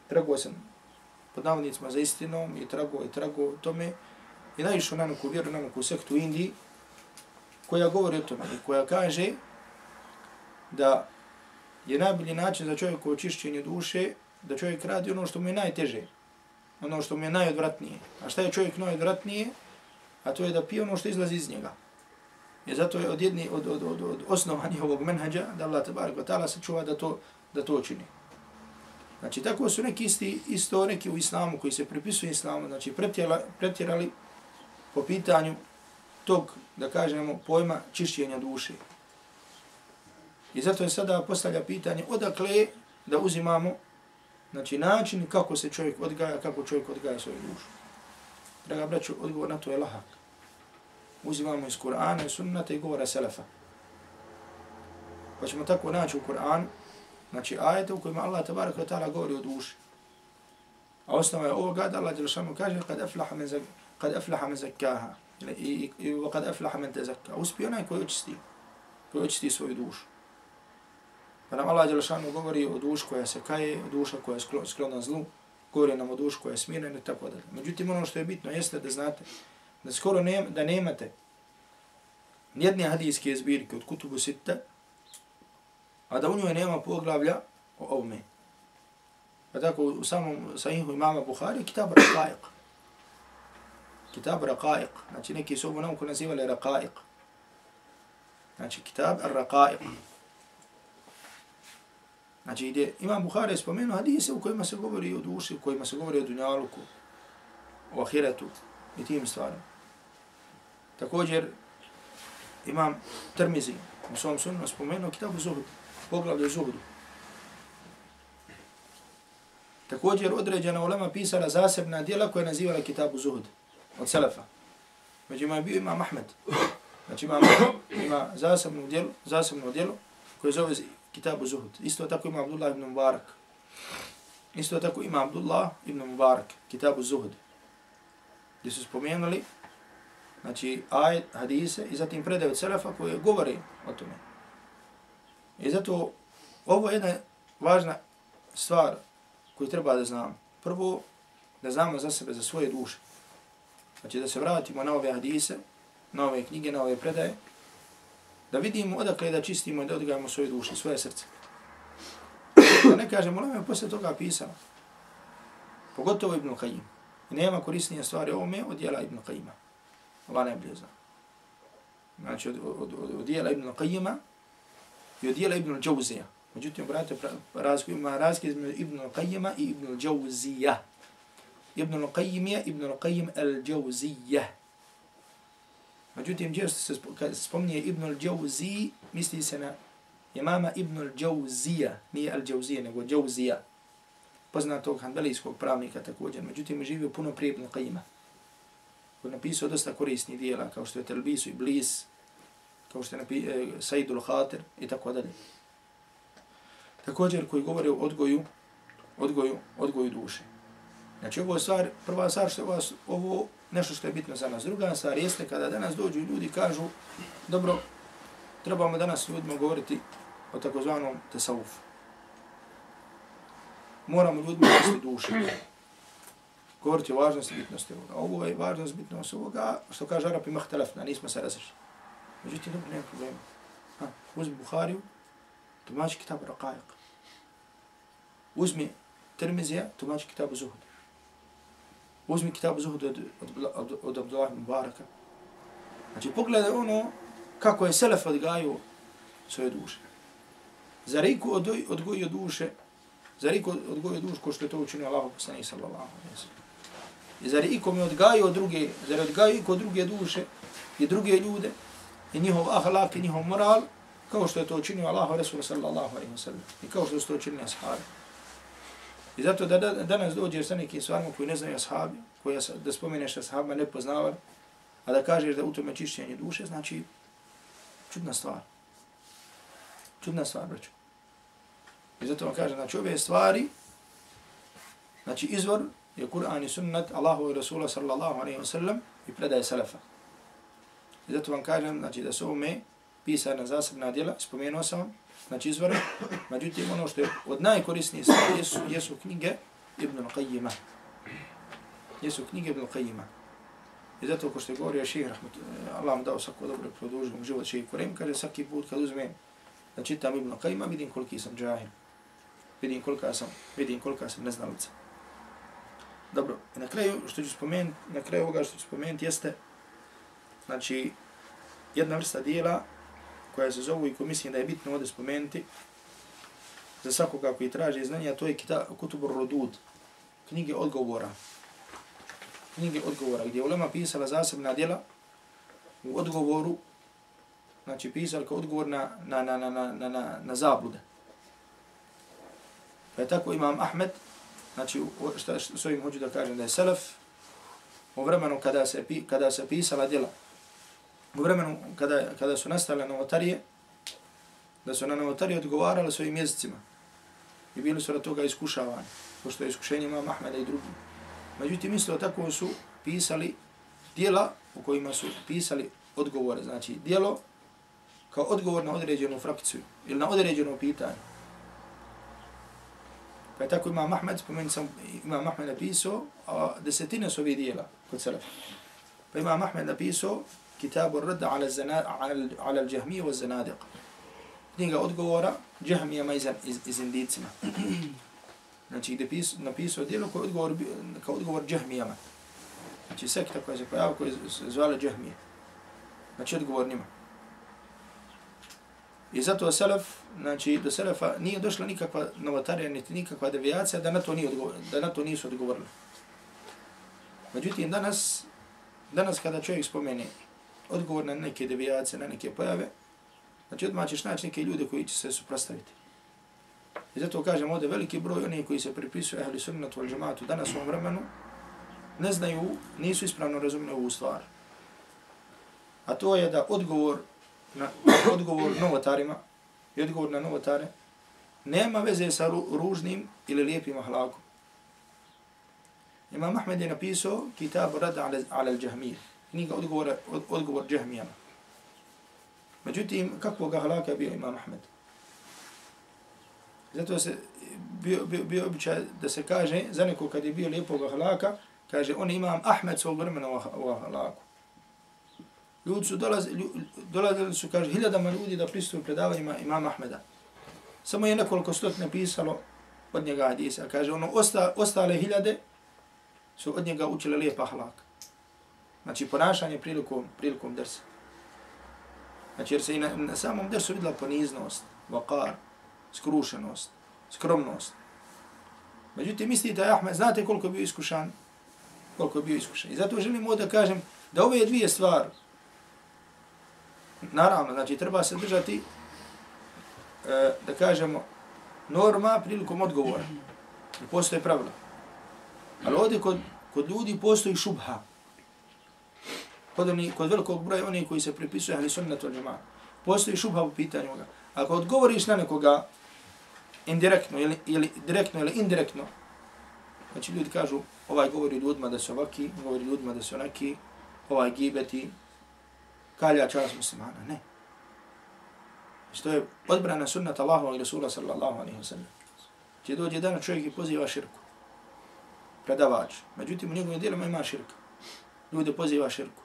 trago sam pod navodnicima za istinom i trago i trago tome i naišao na neku vjeru, na neku sektu u Indiji, koja govori o tome i koja kaže da je najbolji način za čovjeku očišćenje duše da čovjek radi ono što mu je najteže, ono što mu je najodvratnije. A šta je čovjek najodvratnije? A to je da pije ono što izlazi iz njega. I zato je od jedni od, od, od, od osnova ovog menhađa da Allah tabarik wa ta'ala se čuva da to, da to čini. Znači tako su neki isti, isto neki u islamu koji se pripisuju islamu, znači pretjerali, pretjerali po pitanju tog, da kažemo, pojma čišćenja duše. I zato je sada postavlja pitanje odakle da uzimamo znači način kako se čovjek odgaja, kako čovjek odgaja svoju dušu. Draga braću, odgovor na to je lahak. Uzimamo iz Kur'ana i sunnata i govora Selefa. Pa ćemo tako naći u Kur'an, znači ajete u kojima Allah tabarak wa ta'ala govori o duši. A osnova je ovoga da Allah Đelšanu kaže kad aflaha men, zak, kad aflaha men zakaha i, i, i, i kad aflaha men te zakka. Uspio onaj koji očisti, koji očisti svoju dušu. Da nam Allah Đelešanu govori o duši koja se kaje, o duša koja je sklona zlu, govori nam o duši koja je smirena i tako dalje. Međutim, ono što je bitno jeste da znate da skoro ne, da nemate nijedne hadijske zbirke od kutubu sitta, a da u njoj nema poglavlja o ovome. Pa tako u samom sahihu imama Bukhari kitab Raqaiq. Kitab Raqaiq. Znači neki su ovu nauku nazivali Raqaiq. Znači kitab Raqaiq. Znači, gdje Imam Buhari spomenuo hadise u kojima se govori o duši, u kojima se govori o dunjaluku, o ahiretu i tim stvarima. Također, Imam Termizi u svom sunnu spomenuo kitabu Zuhud, poglavlje Zuhudu. Također, određena ulema pisala zasebna dijela koja je nazivala kitabu Zuhud od Selefa. Među ima je bio Imam Ahmed. Znači, ima, ima zasebno djelo, zasebno djelo koje zove kitabu Zuhud. Isto tako ima Abdullah ibn Mubarak. Isto tako ima Abdullah ibn Mubarak, kitabu Zuhud. Gdje su spomenuli, znači, ajet, hadise i zatim predaj od Selefa koje govori o tome. I zato ovo je jedna važna stvar koju treba da znamo. Prvo, da znamo za sebe, za svoje duše. Znači da se vratimo na ove hadise, na ove knjige, na ove predaje, da vidimo odakle da čistimo i da odgajamo svoje duše, svoje srce. Da ne kažemo, ono je posle toga pisao. Pogotovo Ibn Qajim. I nema korisnije stvari ovome od dijela Ibn Qajima. Allah ne bliza. Znači, od, od, od, od dijela Ibn Qajima i od dijela Ibn Džauzija. Međutim, brate, razliku ima razliku između Ibn Qajima i Ibn Džauzija. Ibn Qajim je Ibn Qajim al-Džauzija. Međutim, često se spominje Ibn al-Jawzi, misli se na imama Ibn al-đauzija, nije al-đauzija, nego Jawzija, poznatog hanbelijskog pravnika također. Međutim, je živio puno prije Ibn Qajima, koji je napisao dosta korisnih dijela, kao što je Telbisu i Blis, kao što je napi, e, Saidul Khater i tako dalje. Također, koji govori o odgoju, odgoju, odgoju duše. Znači, ovo je stvar, prva stvar što je vas, ovo nešto što je bitno za nas. Druga stvar jeste kada danas dođu ljudi kažu, dobro, trebamo danas ljudima govoriti o takozvanom tesaufu. Moramo ljudima govoriti duši. Govoriti o važnosti bitnosti ovoga. Ovo je važnost bitnosti ovoga, što kaže Arapi mahtelefna, nismo se razrešli. Međutim, dobro, nema problema. Ha, uzmi Buhariju, tumači kitab Raqaiq. Uzmi Termizija, tumači kitab Zuhud. Uzmi kitabu Zuhud od, od, od, od Abdullah Mubaraka. Znači, pogledaj ono kako je Selef odgajio svoje duše. Zar iku odgojio duše, zar iku odgojio duše ko što je to učinio Allah poslanih sallallahu alaihi sallam. I zar iko mi odgajio druge, zar odgajio iko druge duše i druge ljude i njihov ahlak i njihov moral, kao što je to učinio Allah Rasul sallallahu alaihi sallam. I kao što su to učinio ashabi. I zato da danas dođeš sa nekim stvarima koji ne znaju ashabi, koji da spomeneš ashabima ne poznavali, a da kažeš da u tome čišćenje duše, znači čudna stvar. Čudna stvar, braću. I zato vam kažem, znači ove stvari, znači izvor je Kur'an i sunnat Allahu i Rasula sallallahu alaihi wa sallam i predaje salafa. I zato vam kažem, znači da su ome pisane zasebna djela, spomenuo sam vam, znači izvore, međutim ono što je od najkorisnije stvari jesu, jesu knjige Ibn al-Qayyima. Jesu knjige Ibn al-Qayyima. I zato ko što je govorio ših, eh, Allah mu dao svako dobro produžio mu život ših Kurem, kaže svaki put kad uzmem da čitam Ibn al-Qayyima, vidim koliki sam džahil. Vidim kolika sam, vidim kolika sam neznalica. Dobro, i na kraju što ću spomenuti, na kraju ovoga što ću spomenuti jeste, znači, jedna vrsta dijela koja se zovu i ko mislim da je bitno ovdje spomenuti za svakoga koji traži znanja, to je kita, Kutubur Rodud, knjige odgovora. Knjige odgovora, gdje je ulema pisala zasebna djela u odgovoru, znači pisala kao odgovor na, na, na, na, na, na, na, na zablude. Pa je tako imam Ahmed, znači šta, šta s ovim hoću da kažem da je Selef, u vremenu kada se, kada se pisala djela u vremenu kada, kada su nastale novotarije, da su na novotarije odgovarali svojim jezicima. I bili su od toga iskušavani, pošto je iskušenje imam Ahmeda i drugi. Međutim, isto tako su pisali dijela u kojima su pisali odgovore. Znači, dijelo kao odgovor na određenu frakciju ili na određeno pitanje. Pa je tako imam Ahmed, spomenu sam, imam Ahmed napisao, a desetine su ovih dijela kod Selefa. Pa imam Ahmed napisao kitabu rada ala, ala, ala al-jahmije wa zanadiq. Knjiga odgovora džahmijama iz, iz, iz indicima. Znači, gdje pis, napisao djelo koje odgovor, kao odgovor džahmijama. Znači, sekta koja se pojavila koja se zvala džahmije. Znači, odgovor njima. I zato Selef, znači, do Selefa nije došla nikakva novotarija, niti nikakva devijacija da na to, nije odgovor, da na to nisu odgovorili. Međutim, danas, danas kada čovjek spomeni odgovor na neke devijacije, na neke pojave, znači odmah ćeš naći neke ljude koji će se suprastaviti. I zato kažem ovdje veliki broj onih koji se pripisuju ehli sunnatu al džematu danas u ovom vremenu, ne znaju, nisu ispravno razumili ovu stvar. A to je da odgovor na odgovor novotarima i odgovor na novotare nema veze sa ružnim ili lijepim ahlakom. Imam Ahmed je napisao kitabu Rada ala al-Jahmir knjiga odgovora, od, odgovor džahmijama. Međutim, kakvog ahlaka je bio imam Ahmed? Zato se bio, bio, bio običaj da se kaže, za neko kad je bio lijepog ahlaka, kaže, on imam Ahmed svog vremena u ahlaku. Ljudi su dolazili, dolazili su, kaže, hiljadama ljudi da pristuju predavanjima imama Ahmeda. Samo je nekoliko stot napisalo od njega hadisa. Kaže, ono, osta, ostale hiljade su od njega učile lijep halaka. Znači ponašanje prilikom, prilikom drsa. Znači jer se i na, na samom drsu videla poniznost, vakar, skrušenost, skromnost. Međutim, mislite da je Ahmed, znate koliko je bio iskušan? Koliko je bio iskušan. I zato želim da kažem da ove dvije stvari, naravno, znači treba se držati, e, da kažemo, norma prilikom odgovora. I postoje pravila. Ali ovdje kod, kod ljudi postoji šubha kod, oni, kod velikog broja oni koji se pripisuje ali sunnetu al džema'a. Postoji šubha u pitanju ga. Ako odgovoriš na nekoga indirektno ili, ili direktno ili indirektno, znači ljudi kažu ovaj govori ljudima da se ovaki, govori ljudima da se onaki, ovaj gibeti, kalja čas muslimana. Ne. Znači to je odbrana sunnata Allahu i Rasula sallallahu alaihi wa sallam. Če dođe dana čovjek i poziva širku. Predavač. Međutim, u njegovim djelima ima širka. Ljude poziva širku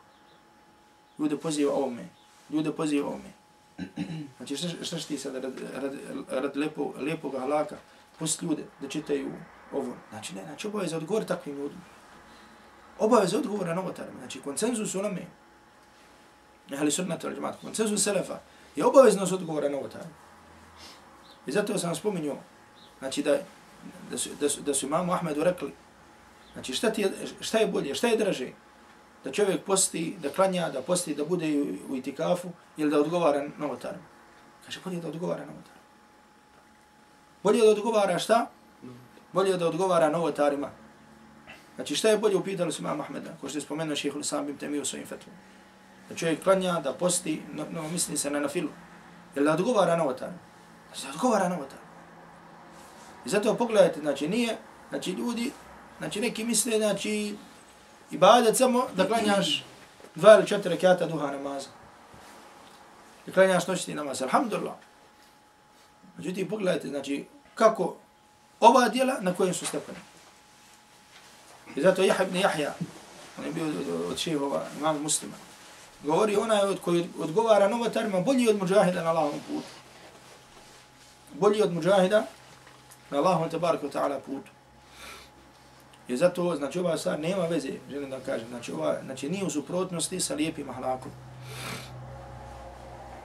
ljude poziva ovome, ljude poziva ovome. Znači šta, šta ti sad rad, rad, rad lepo, lijepog halaka, pusti ljude da čitaju ovo. Znači ne, znači obaveza odgovor takvim ljudima. Obaveza odgovora novotarima. Znači koncenzus u nome, ali sunnata al džemat, koncenzus selefa, je obaveznost odgovora novotarima. I zato sam spominjao, znači da, da, su, da, su, da su imamu Ahmedu rekli, znači šta, ti je, šta je bolje, šta je draže, da čovjek posti, da klanja, da posti, da bude u, itikafu ili da odgovara novotarima. Kaže, bolje da odgovara novotarima. Bolje da odgovara šta? Bolje da odgovara novotarima. Znači šta je bolje upitali su imam Ahmeda, ko što je spomenuo šehehu sam bim temiju svojim fetvom. Da čovjek klanja, da posti, no, no misli se na nafilu. Ili da odgovara novotarima. Znači da odgovara novotarima. I zato pogledajte, znači nije, znači ljudi, znači neki misle, znači ibadet samo da klanjaš dva ili četiri rekata duha namaza. Da klanjaš noćni namaz, alhamdulillah. Međutim, pogledajte, znači, kako ova djela na kojem su stepeni. I zato Jaha ibn Jahja, on je bio od šehova, imam muslima, govori onaj od koji odgovara novotarima bolji od muđahida na Allahom putu. Bolji od muđahida na Allahom tabaraka ta'ala putu. I zato, znači, ova stvar nema veze, želim da kažem, znači, ova, znači, nije u suprotnosti sa lijepim ahlakom.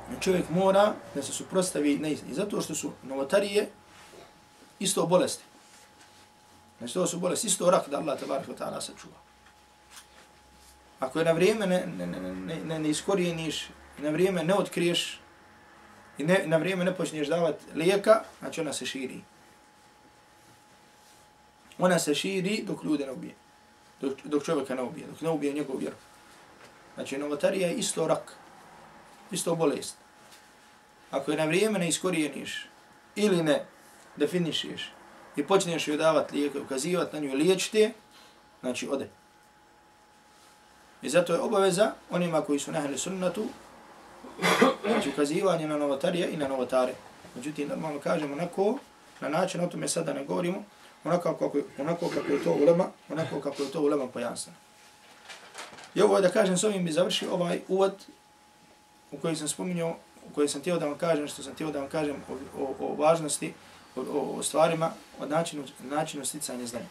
Znači, čovjek mora da se suprostavi ne I zato što su novotarije isto bolesti. Znači, to su bolesti, isto rak da Allah tabarik wa ta'ala sačuva. Ako je na vrijeme ne, ne, ne, ne, ne, ne iskorijeniš, na vrijeme ne otkriješ i ne, na vrijeme ne počneš davati lijeka, znači ona se širi ona se širi dok ljude ne ubije. Dok, dok čovjeka ne ubije, dok ne ubije njegov vjeru. Znači, novotarija je isto rak, isto bolest. Ako je na vrijeme ne iskorijeniš ili ne definišiš i počneš joj davati lijeke, ukazivati na nju liječite, znači ode. I zato je obaveza onima koji su nahli sunnatu, znači ukazivanje na novotarije i na novotare. Međutim, normalno kažemo onako, na način, o tome sada ne govorimo, onako kako, onako kako je to ulema, onako kako je to ulema pojasno. I ovo da kažem, s ovim bi završio ovaj uvod u koji sam spominjao, u koji sam htio da vam kažem, što sam htio da vam kažem o, o, o važnosti, o, o, o stvarima, o načinu, načinu sticanja znanja.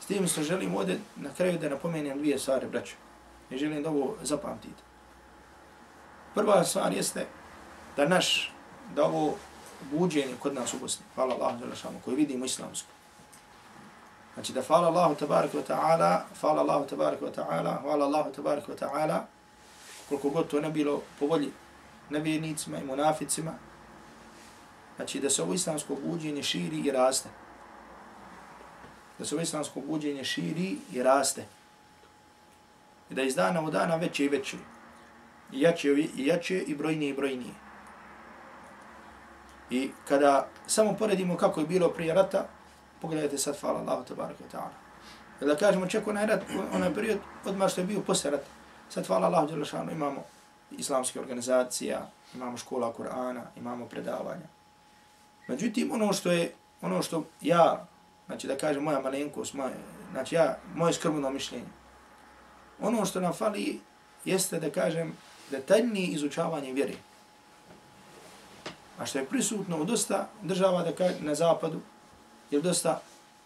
S tim što želim ovdje na kraju da napomenem dvije stvari, braću. I želim da ovo zapamtite. Prva stvar jeste da naš, da ovo buđenje kod nas u Bosni, hvala Allah, koji vidimo islamsko, Znači da fala Allahu tabaraka wa ta'ala, fala Allahu tabaraka wa ta'ala, hvala Allahu tabaraka wa ta'ala, koliko god to ne bilo po volji nevjernicima i munaficima, znači da se ovo islamsko buđenje širi i raste. Da se ovo islamsko buđenje širi i raste. I da iz dana u dana veće i veće. I jače i jače i brojnije i brojnije. I kada samo poredimo kako je bilo prije rata, Pogledajte sad, hvala Allahu tabaraka ta'ala. ta'ala. Da kažemo čak onaj rat, onaj period odmah što je bio posle rat. Sad hvala Allahu Đelešanu, imamo islamske organizacija, imamo škola Kur'ana, imamo predavanja. Međutim, ono što je, ono što ja, znači da kažem moja malenkost, moja, znači ja, moje skrbno mišljenje, ono što nam fali jeste da kažem detaljnije izučavanje vjere. A što je prisutno u dosta država da kažem, na zapadu, Jer dosta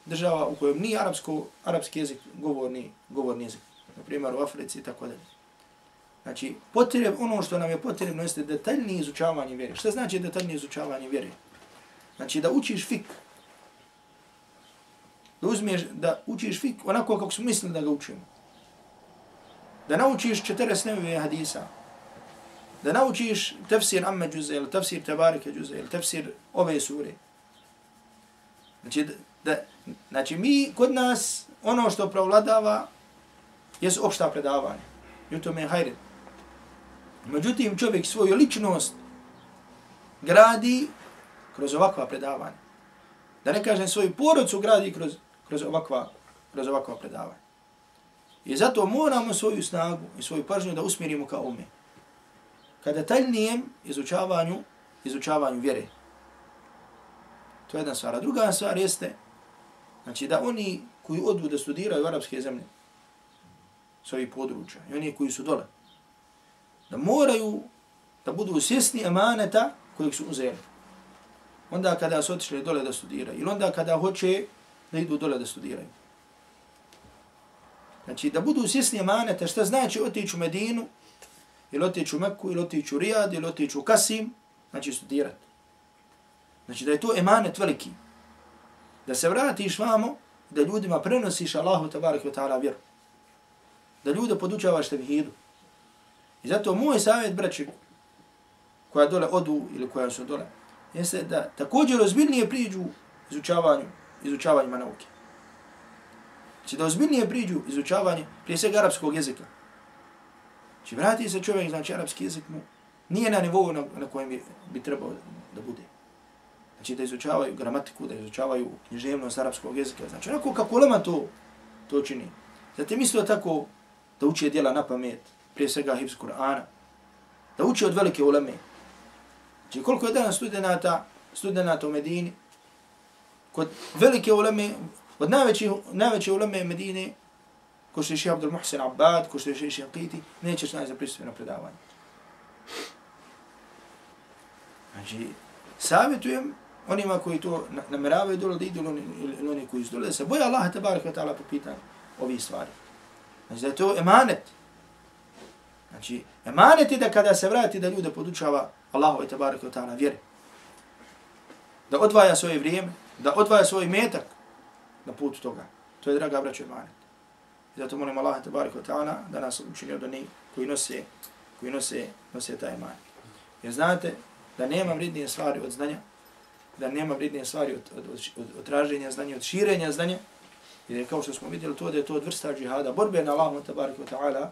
država u kojem ni arapsko, arapski jezik govorni, govorni jezik. Na primjer u Africi i tako dalje. Znači, potreb, ono što nam je potrebno jeste detaljni izučavanje vjere. Šta znači detaljnije izučavanje vjere? Znači, da učiš fik. Da uzmiješ, da učiš fik onako kako smo mislili da ga učimo. Da naučiš četiri snevije hadisa. Da naučiš tefsir Amme džuze, ili tefsir Tebarike džuze, ili tefsir ove sure. Znači, da, znači mi kod nas ono što pravladava jesu opšta predavanja. I u tome je hajred. Međutim, čovjek svoju ličnost gradi kroz ovakva predavanja. Da ne kažem svoju porodcu gradi kroz, kroz, ovakva, kroz ovakva predavanja. I zato moramo svoju snagu i svoju pažnju da usmjerimo ka ome. Kada detaljnijem izučavanju, izučavanju vjere. To je jedna stvar. A druga stvar jeste, znači da oni koji odu da studiraju u arapske zemlje, s ovih područja, i oni koji su dole, da moraju da budu svjesni emaneta kojeg su uzeli. Onda kada su otišli dole da studiraju. Ili onda kada hoće da idu dole da studiraju. Znači da budu svjesni emaneta šta znači otići u Medinu, ili otići u Meku, ili otići u Rijad, ili otići u Kasim, znači studirati. Znači da je to emanet veliki. Da se vratiš vamo, da ljudima prenosiš Allahu tabarak wa ta'ala vjeru. Da ljude podučavaš tevhidu. I zato moj savjet, braći, koja dole odu ili koja su dole, jeste da također ozbiljnije priđu izučavanju, izučavanjima nauke. Znači da ozbiljnije priđu izučavanje prije svega arapskog jezika. Znači vrati se čovjek, znači arapski jezik mu nije na nivou na, na kojem bi, bi trebao da bude. Znači da izučavaju gramatiku, da izučavaju književnost arapskog jezika. Znači onako kako ulema to, to čini. Zatim isto tako da uči djela na pamet, prije svega hibs Kur'ana, da uči od velike uleme. Znači koliko je danas studenta, studenta u Medini, kod velike uleme, od najveće, najveće uleme Medine, ko što je še Abdul Muhsin Abbad, ko što je še Qiti, nećeš naći za prisutno predavanje. Znači, savjetujem onima koji to nameravaju dole da idu ili oni koji izdole, da se boja Allaha tabaraka ta'ala po pitanju ovih stvari. Znači da je to emanet. Znači, emanet je da kada se vrati da ljude podučava Allahu i tabaraka ta'ala vjeri. Da odvaja svoje vrijeme, da odvaja svoj metak na putu toga. To je, draga braćo, emanet. I zato molim Allaha tabaraka ta'ala da nas učini od onih koji nose, koji nose, nose taj emanet. Jer znate da nema vrednije stvari od znanja, da nema vrednije stvari od, od, od, od traženja znanja, od širenja znanja, jer je kao što smo vidjeli to da je to od vrsta džihada, borbe na Allahom tabarik wa ta'ala,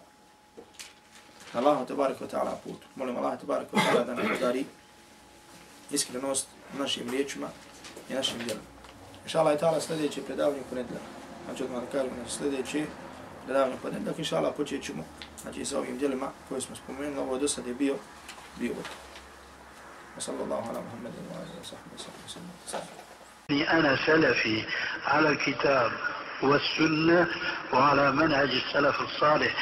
na Allahom tabarik wa ta'ala putu. Molim Allah tabarik wa ta'ala da nam podari iskrenost našim riječima i našim djelom. Inša Allah ta'ala sljedeće predavanje ponedla. Znači odmah da kažemo na sljedeće predavanje ponedla. Inša Allah počet ćemo znači, sa ovim djelima koje smo spomenuli. Ovo do sad je bio, bio gotovo. وصلى الله على محمد وعلى وصحبه وسلم. أنا سلفي على الكتاب والسنة وعلى منهج السلف الصالح.